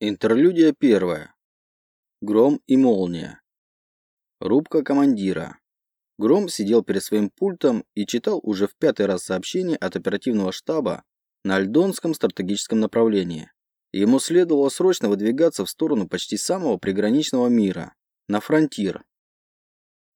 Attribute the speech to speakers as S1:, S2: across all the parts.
S1: Интерлюдия первая. Гром и молния. Рубка командира. Гром сидел перед своим пультом и читал уже в пятый раз сообщение от оперативного штаба на Альдонском стратегическом направлении. Ему следовало срочно выдвигаться в сторону почти самого приграничного мира, на фронтир,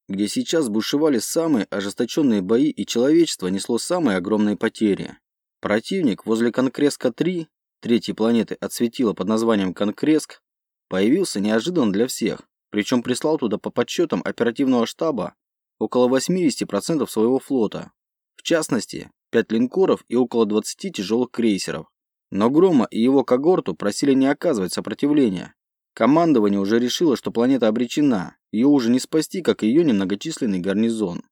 S1: где сейчас бушевали самые ожесточенные бои и человечество несло самые огромные потери. Противник возле Конкреска-3 третьей планеты от светила под названием Конкреск появился неожиданно для всех, причем прислал туда по подсчетам оперативного штаба около 80% своего флота, в частности, 5 линкоров и около 20 тяжелых крейсеров. Но Грома и его когорту просили не оказывать сопротивления. Командование уже решило, что планета обречена, ее уже не спасти, как и ее немногочисленный гарнизон.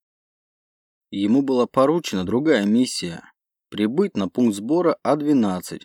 S1: Ему была поручена другая миссия – прибыть на пункт сбора А-12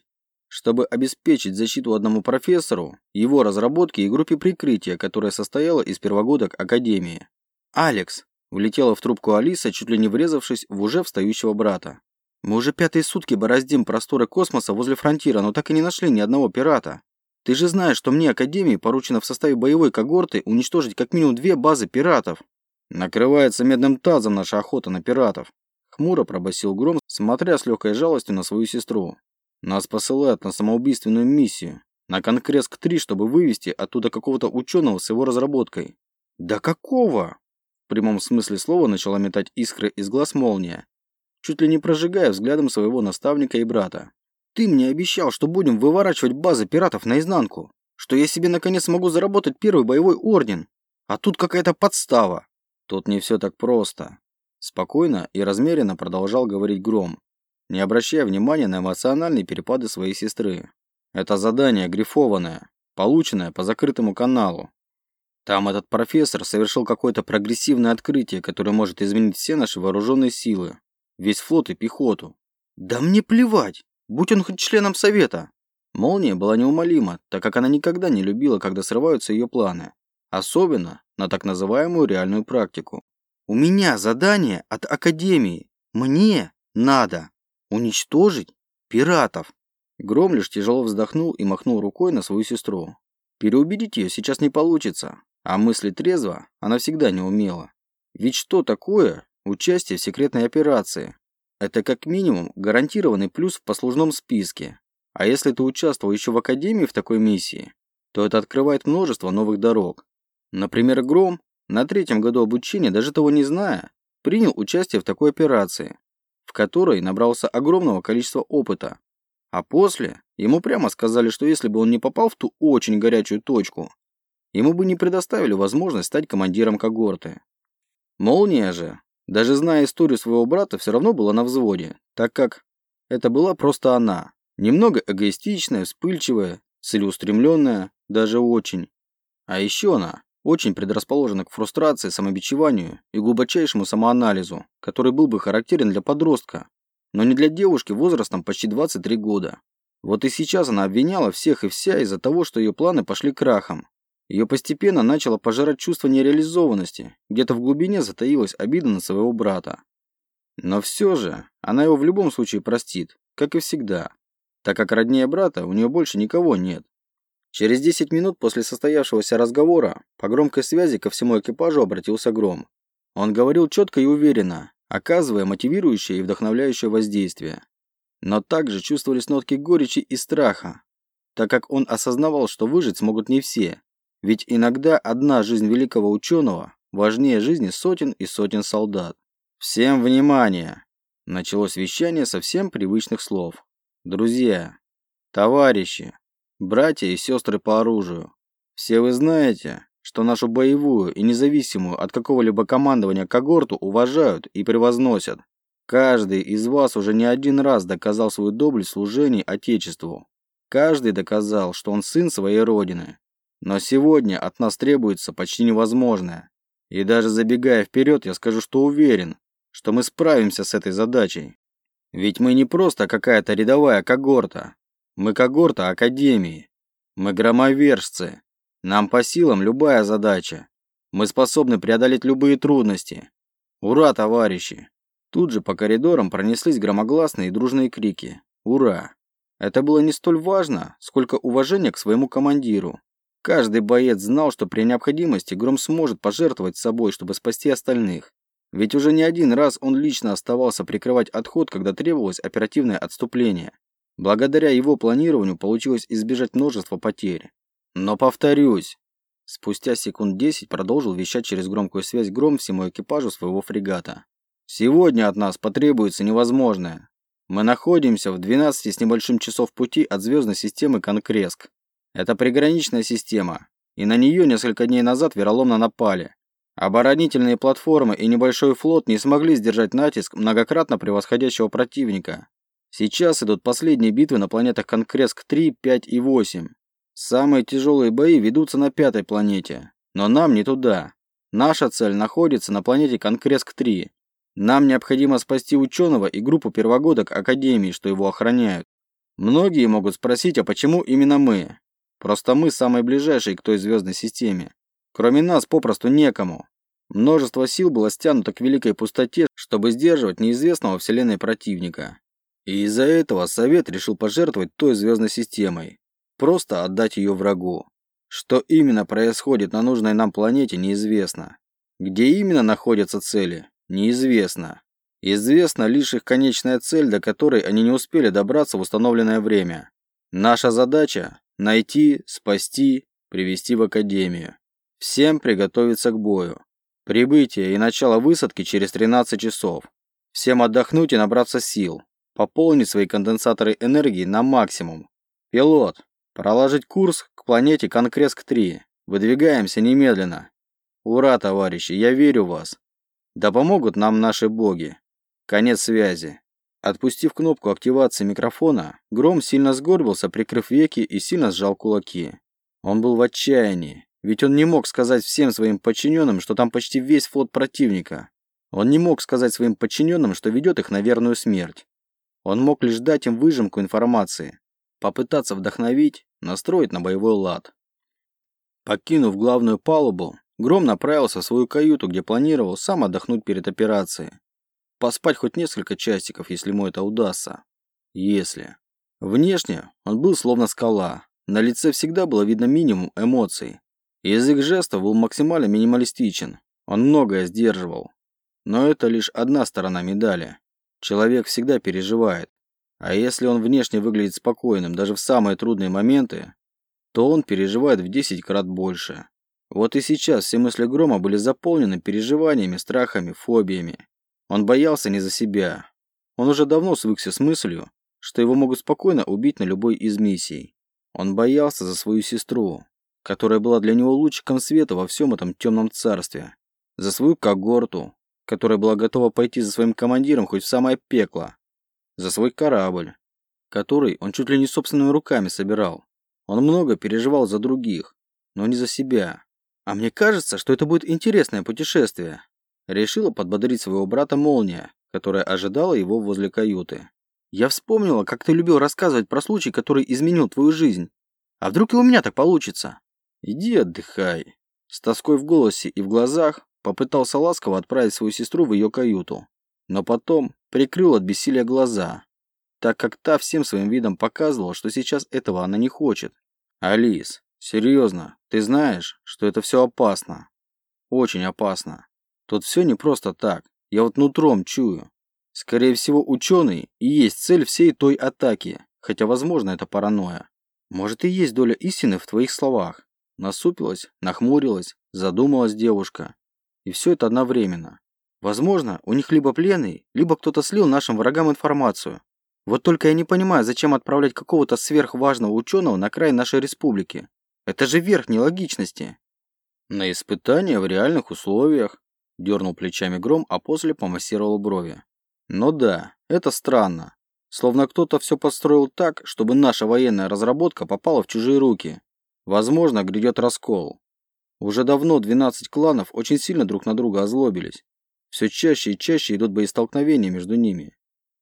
S1: чтобы обеспечить защиту одному профессору, его разработке и группе прикрытия, которая состояла из первогодок Академии. «Алекс!» – улетела в трубку Алиса, чуть ли не врезавшись в уже встающего брата. «Мы уже пятые сутки бороздим просторы космоса возле фронтира, но так и не нашли ни одного пирата. Ты же знаешь, что мне Академии поручено в составе боевой когорты уничтожить как минимум две базы пиратов. Накрывается медным тазом наша охота на пиратов. Хмуро пробасил Гром, смотря с легкой жалостью на свою сестру. Нас посылают на самоубийственную миссию, на Конкреск-3, чтобы вывести оттуда какого-то ученого с его разработкой. Да какого? В прямом смысле слова начала метать искры из глаз молния, чуть ли не прожигая взглядом своего наставника и брата. Ты мне обещал, что будем выворачивать базы пиратов наизнанку, что я себе наконец могу заработать первый боевой орден. А тут какая-то подстава. Тут не все так просто. Спокойно и размеренно продолжал говорить Гром, не обращая внимания на эмоциональные перепады своей сестры. Это задание грифованное, полученное по закрытому каналу. Там этот профессор совершил какое-то прогрессивное открытие, которое может изменить все наши вооруженные силы, весь флот и пехоту. Да мне плевать, будь он хоть членом совета. Молния была неумолима, так как она никогда не любила, когда срываются ее планы. Особенно на так называемую реальную практику. У меня задание от Академии. Мне надо Уничтожить? Пиратов? Гром лишь тяжело вздохнул и махнул рукой на свою сестру. Переубедить ее сейчас не получится, а мысли трезво она всегда не умела. Ведь что такое участие в секретной операции? Это как минимум гарантированный плюс в послужном списке. А если ты участвовал еще в Академии в такой миссии, то это открывает множество новых дорог. Например, Гром на третьем году обучения, даже того не зная, принял участие в такой операции которой набрался огромного количества опыта. А после ему прямо сказали, что если бы он не попал в ту очень горячую точку, ему бы не предоставили возможность стать командиром когорты. Молния же, даже зная историю своего брата, все равно была на взводе, так как это была просто она, немного эгоистичная, вспыльчивая, целеустремленная, даже очень. А еще она очень предрасположена к фрустрации, самобичеванию и глубочайшему самоанализу, который был бы характерен для подростка, но не для девушки возрастом почти 23 года. Вот и сейчас она обвиняла всех и вся из-за того, что ее планы пошли крахом. Ее постепенно начало пожирать чувство нереализованности, где-то в глубине затаилась обида на своего брата. Но все же, она его в любом случае простит, как и всегда, так как роднее брата у нее больше никого нет. Через 10 минут после состоявшегося разговора по громкой связи ко всему экипажу обратился Гром. Он говорил четко и уверенно, оказывая мотивирующее и вдохновляющее воздействие. Но также чувствовались нотки горечи и страха, так как он осознавал, что выжить смогут не все. Ведь иногда одна жизнь великого ученого важнее жизни сотен и сотен солдат. «Всем внимание!» Началось вещание совсем привычных слов. «Друзья, товарищи, братья и сестры по оружию. Все вы знаете, что нашу боевую и независимую от какого-либо командования когорту уважают и превозносят. Каждый из вас уже не один раз доказал свою доблесть в служении Отечеству. Каждый доказал, что он сын своей Родины. Но сегодня от нас требуется почти невозможное. И даже забегая вперед, я скажу, что уверен, что мы справимся с этой задачей. Ведь мы не просто какая-то рядовая когорта, мы когорта Академии. Мы громовержцы. Нам по силам любая задача. Мы способны преодолеть любые трудности. Ура, товарищи! Тут же по коридорам пронеслись громогласные и дружные крики. Ура! Это было не столь важно, сколько уважение к своему командиру. Каждый боец знал, что при необходимости Гром сможет пожертвовать собой, чтобы спасти остальных. Ведь уже не один раз он лично оставался прикрывать отход, когда требовалось оперативное отступление. Благодаря его планированию получилось избежать множества потерь. Но повторюсь, спустя секунд 10 продолжил вещать через громкую связь Гром всему экипажу своего фрегата. Сегодня от нас потребуется невозможное. Мы находимся в 12 с небольшим часов пути от звездной системы Конкреск. Это приграничная система, и на нее несколько дней назад вероломно напали. Оборонительные платформы и небольшой флот не смогли сдержать натиск многократно превосходящего противника. Сейчас идут последние битвы на планетах Конкреск 3, 5 и 8. Самые тяжелые бои ведутся на пятой планете, но нам не туда. Наша цель находится на планете Конкреск 3, нам необходимо спасти ученого и группу первогодок Академии, что его охраняют. Многие могут спросить, а почему именно мы? Просто мы самые ближайшие к той звездной системе. Кроме нас попросту некому. Множество сил было стянуто к великой пустоте, чтобы сдерживать неизвестного вселенной противника. И из-за этого Совет решил пожертвовать той звездной системой. Просто отдать ее врагу. Что именно происходит на нужной нам планете, неизвестно. Где именно находятся цели, Неизвестно. Известна лишь их конечная цель, до которой они не успели добраться в установленное время. Наша задача – найти, спасти, привести в Академию. Всем приготовиться к бою. Прибытие и начало высадки через 13 часов. Всем отдохнуть и набраться сил. Пополнить свои конденсаторы энергии на максимум. Пилот, проложить курс к планете Конкреск-3. Выдвигаемся немедленно. Ура, товарищи, я верю в вас. Да помогут нам наши боги. Конец связи. Отпустив кнопку активации микрофона, Гром сильно сгорбился, прикрыв веки и сильно сжал кулаки. Он был в отчаянии, ведь он не мог сказать всем своим подчиненным, что там почти весь флот противника. Он не мог сказать своим подчиненным, что ведет их на верную смерть. Он мог лишь дать им выжимку информации, попытаться вдохновить, настроить на боевой лад. Покинув главную палубу, Гром направился в свою каюту, где планировал сам отдохнуть перед операцией. Поспать хоть несколько часиков, если ему это удастся. Если. Внешне он был словно скала. На лице всегда было видно минимум эмоций. Язык жестов был максимально минималистичен. Он многое сдерживал. Но это лишь одна сторона медали. Человек всегда переживает. А если он внешне выглядит спокойным даже в самые трудные моменты, то он переживает в 10 крат больше. Вот и сейчас все мысли Грома были заполнены переживаниями, страхами, фобиями. Он боялся не за себя. Он уже давно свыкся с мыслью, что его могут спокойно убить на любой из миссий. Он боялся за свою сестру, которая была для него лучиком света во всем этом темном царстве. За свою когорту, которая была готова пойти за своим командиром хоть в самое пекло. За свой корабль, который он чуть ли не собственными руками собирал. Он много переживал за других, но не за себя. А мне кажется, что это будет интересное путешествие. Решила подбодрить своего брата Молния, которая ожидала его возле каюты. Я вспомнила, как ты любил рассказывать про случай, который изменил твою жизнь. А вдруг и у меня так получится? Иди отдыхай. С тоской в голосе и в глазах попытался ласково отправить свою сестру в ее каюту. Но потом прикрыл от бессилия глаза, так как та всем своим видом показывала, что сейчас этого она не хочет. Алис, Серьезно, ты знаешь, что это все опасно. Очень опасно. Тут все не просто так. Я вот нутром чую. Скорее всего, ученый и есть цель всей той атаки, хотя, возможно, это паранойя. Может, и есть доля истины в твоих словах. Насупилась, нахмурилась, задумалась девушка. И все это одновременно. Возможно, у них либо пленный, либо кто-то слил нашим врагам информацию. Вот только я не понимаю, зачем отправлять какого-то сверхважного ученого на край нашей республики. Это же верх нелогичности. На испытания в реальных условиях. Дернул плечами гром, а после помассировал брови. Но да, это странно. Словно кто-то все построил так, чтобы наша военная разработка попала в чужие руки. Возможно, грядет раскол. Уже давно 12 кланов очень сильно друг на друга озлобились. Все чаще и чаще идут боестолкновения между ними.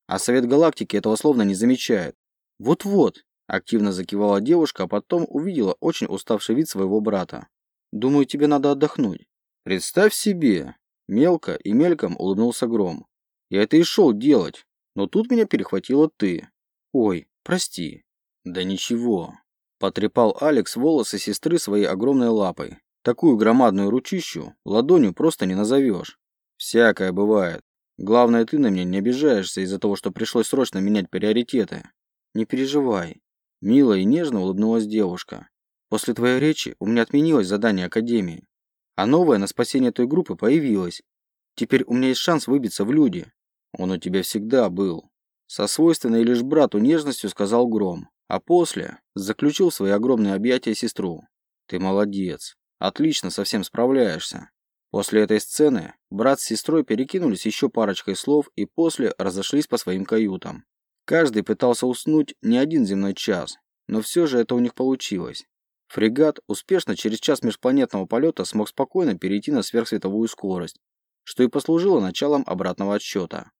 S1: А Совет Галактики этого словно не замечает. Вот-вот, Активно закивала девушка, а потом увидела очень уставший вид своего брата. «Думаю, тебе надо отдохнуть». «Представь себе!» Мелко и мельком улыбнулся Гром. «Я это и шел делать, но тут меня перехватила ты. Ой, прости». Да ничего. Потрепал Алекс волосы сестры своей огромной лапой. Такую громадную ручищу ладонью просто не назовешь. Всякое бывает. Главное, ты на меня не обижаешься из-за того, что пришлось срочно менять приоритеты. Не переживай. Мило и нежно улыбнулась девушка. После твоей речи у меня отменилось задание Академии. А новое на спасение той группы появилось. Теперь у меня есть шанс выбиться в люди. Он у тебя всегда был. Со свойственной лишь брату нежностью сказал Гром. А после заключил в свои огромные объятия сестру. Ты молодец. Отлично совсем справляешься. После этой сцены брат с сестрой перекинулись еще парочкой слов и после разошлись по своим каютам. Каждый пытался уснуть не один земной час, но все же это у них получилось. Фрегат успешно через час межпланетного полета смог спокойно перейти на сверхсветовую скорость, что и послужило началом обратного отсчета.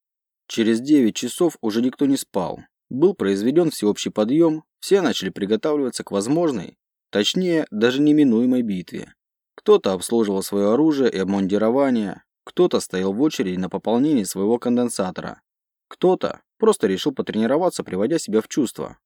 S1: Через 9 часов уже никто не спал. Был произведен всеобщий подъем, все начали приготавливаться к возможной, точнее, даже неминуемой битве. Кто-то обслуживал свое оружие и обмундирование, кто-то стоял в очереди на пополнение своего конденсатора, кто-то просто решил потренироваться, приводя себя в чувство.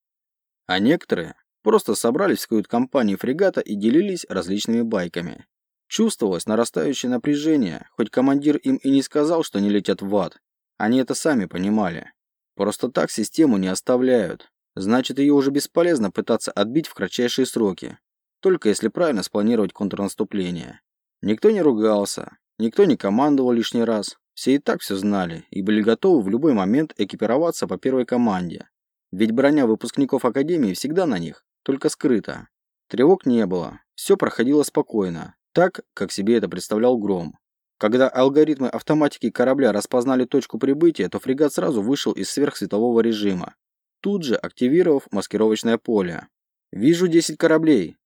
S1: А некоторые просто собрались в кают-компании фрегата и делились различными байками. Чувствовалось нарастающее напряжение, хоть командир им и не сказал, что они летят в ад. Они это сами понимали. Просто так систему не оставляют. Значит, ее уже бесполезно пытаться отбить в кратчайшие сроки. Только если правильно спланировать контрнаступление. Никто не ругался, никто не командовал лишний раз. Все и так все знали и были готовы в любой момент экипироваться по первой команде. Ведь броня выпускников Академии всегда на них, только скрыта. Тревог не было, все проходило спокойно, так, как себе это представлял Гром. Когда алгоритмы автоматики корабля распознали точку прибытия, то фрегат сразу вышел из сверхсветового режима, тут же активировав маскировочное поле. «Вижу 10 кораблей»,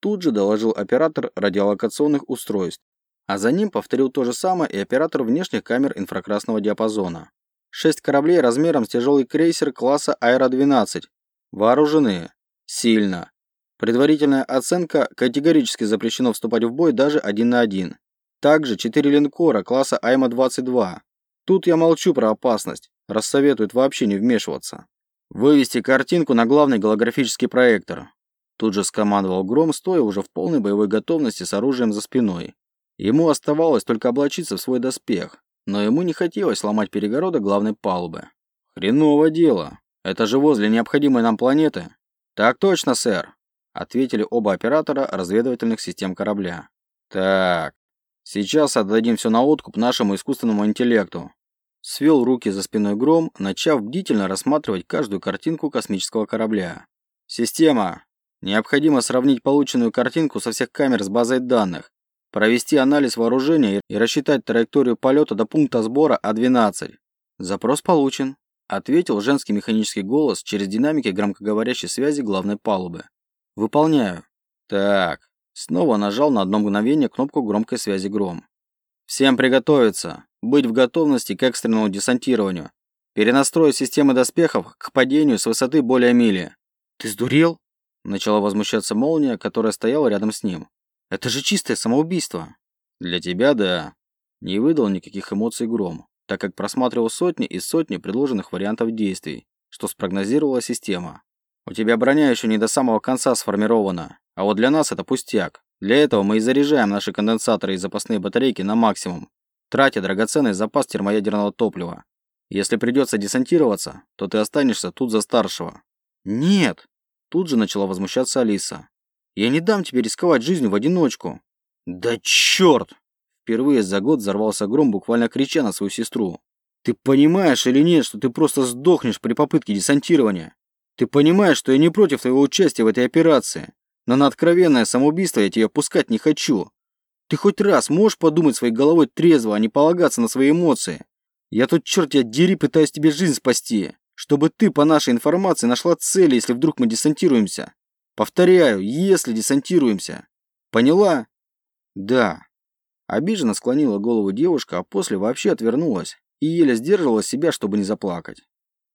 S1: тут же доложил оператор радиолокационных устройств. А за ним повторил то же самое и оператор внешних камер инфракрасного диапазона. Шесть кораблей размером с тяжелый крейсер класса Аэро-12. Вооружены. Сильно. Предварительная оценка – категорически запрещено вступать в бой даже один на один. Также четыре линкора класса Айма-22. Тут я молчу про опасность. Рассоветуют вообще не вмешиваться. Вывести картинку на главный голографический проектор. Тут же скомандовал Гром, стоя уже в полной боевой готовности с оружием за спиной. Ему оставалось только облачиться в свой доспех, но ему не хотелось ломать перегородок главной палубы. «Хреново дело. Это же возле необходимой нам планеты». «Так точно, сэр», — ответили оба оператора разведывательных систем корабля. «Так, сейчас отдадим все на откуп нашему искусственному интеллекту». Свел руки за спиной Гром, начав бдительно рассматривать каждую картинку космического корабля. «Система. Необходимо сравнить полученную картинку со всех камер с базой данных, провести анализ вооружения и рассчитать траекторию полета до пункта сбора А-12». «Запрос получен», ответил женский механический голос через динамики громкоговорящей связи главной палубы. Выполняю. Так. Снова нажал на одно мгновение кнопку громкой связи гром. Всем приготовиться. Быть в готовности к экстренному десантированию. Перенастроить системы доспехов к падению с высоты более мили. Ты сдурел? Начала возмущаться молния, которая стояла рядом с ним. Это же чистое самоубийство. Для тебя, да. Не выдал никаких эмоций гром так как просматривал сотни и сотни предложенных вариантов действий, что спрогнозировала система. У тебя броня еще не до самого конца сформирована, а вот для нас это пустяк. Для этого мы и заряжаем наши конденсаторы и запасные батарейки на максимум, тратя драгоценный запас термоядерного топлива. Если придется десантироваться, то ты останешься тут за старшего. Нет! Тут же начала возмущаться Алиса. Я не дам тебе рисковать жизнью в одиночку. Да черт! Впервые за год взорвался гром, буквально крича на свою сестру. «Ты понимаешь или нет, что ты просто сдохнешь при попытке десантирования? Ты понимаешь, что я не против твоего участия в этой операции, но на откровенное самоубийство я тебя пускать не хочу. Ты хоть раз можешь подумать своей головой трезво, а не полагаться на свои эмоции? Я тут, черт тебя дери, пытаюсь тебе жизнь спасти, чтобы ты, по нашей информации, нашла цели, если вдруг мы десантируемся. Повторяю, если десантируемся. Поняла? Да, Обиженно склонила голову девушка, а после вообще отвернулась и еле сдерживала себя, чтобы не заплакать.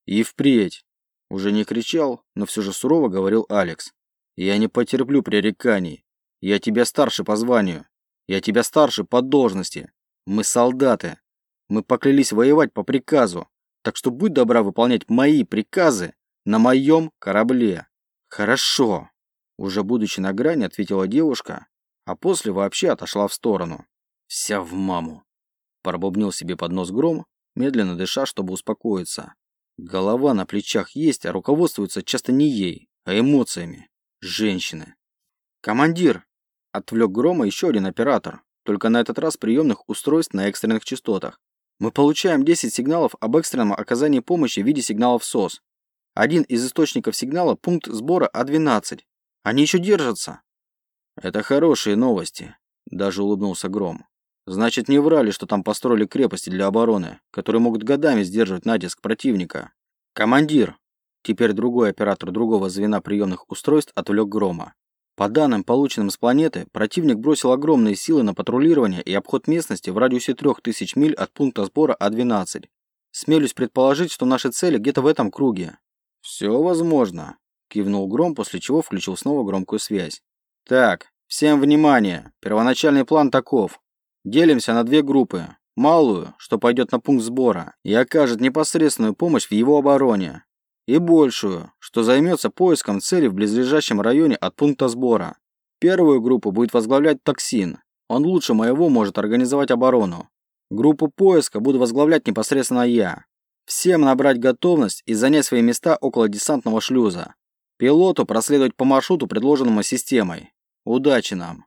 S1: «И впредь!» Уже не кричал, но все же сурово говорил Алекс. «Я не потерплю пререканий. Я тебя старше по званию. Я тебя старше по должности. Мы солдаты. Мы поклялись воевать по приказу. Так что будь добра выполнять мои приказы на моем корабле. Хорошо. Уже будучи на грани, ответила девушка, а после вообще отошла в сторону. Вся в маму. Пробубнил себе под нос гром, медленно дыша, чтобы успокоиться. Голова на плечах есть, а руководствуется часто не ей, а эмоциями. Женщины. «Командир!» – отвлек Грома еще один оператор, только на этот раз приемных устройств на экстренных частотах. «Мы получаем 10 сигналов об экстренном оказании помощи в виде сигналов СОС. Один из источников сигнала – пункт сбора А12. Они еще держатся!» «Это хорошие новости», – даже улыбнулся Гром. Значит, не врали, что там построили крепости для обороны, которые могут годами сдерживать натиск противника. Командир. Теперь другой оператор другого звена приемных устройств отвлек Грома. По данным, полученным с планеты, противник бросил огромные силы на патрулирование и обход местности в радиусе 3000 миль от пункта сбора А12. Смелюсь предположить, что наши цели где-то в этом круге. Все возможно, кивнул Гром, после чего включил снова громкую связь. Так, всем внимание. Первоначальный план таков. Делимся на две группы. Малую, что пойдет на пункт сбора и окажет непосредственную помощь в его обороне. И большую, что займется поиском цели в близлежащем районе от пункта сбора. Первую группу будет возглавлять токсин. Он лучше моего может организовать оборону. Группу поиска буду возглавлять непосредственно я. Всем набрать готовность и занять свои места около десантного шлюза. Пилоту проследовать по маршруту, предложенному системой. Удачи нам!